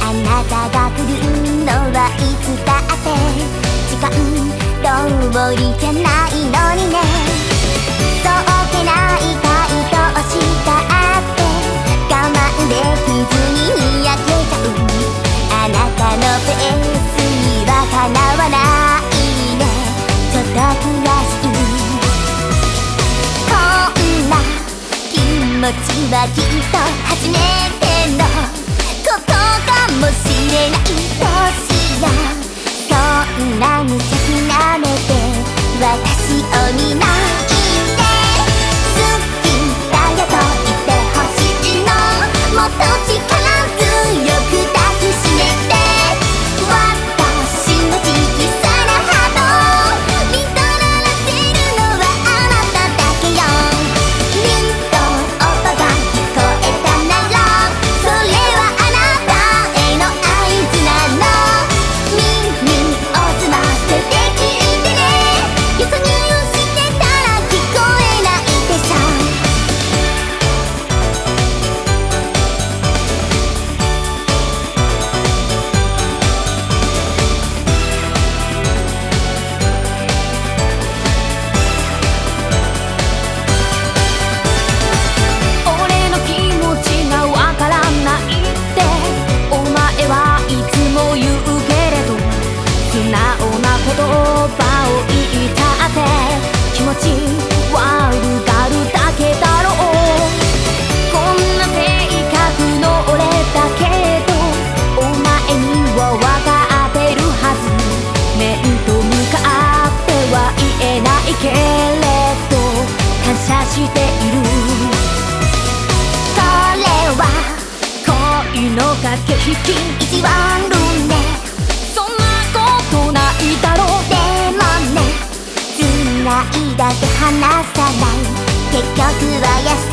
あなたが来るのはいつだって時間どうりじゃないのにね。そうけない回答したって我慢できずににやけちゃう。あなたのペースにはかなわないね。ちょっと悔しい。こんな気持ちはきっと初めてそれは恋の駆け引き。一番運ねそんなことないだろうでもね繋いだって離さない。結局は優し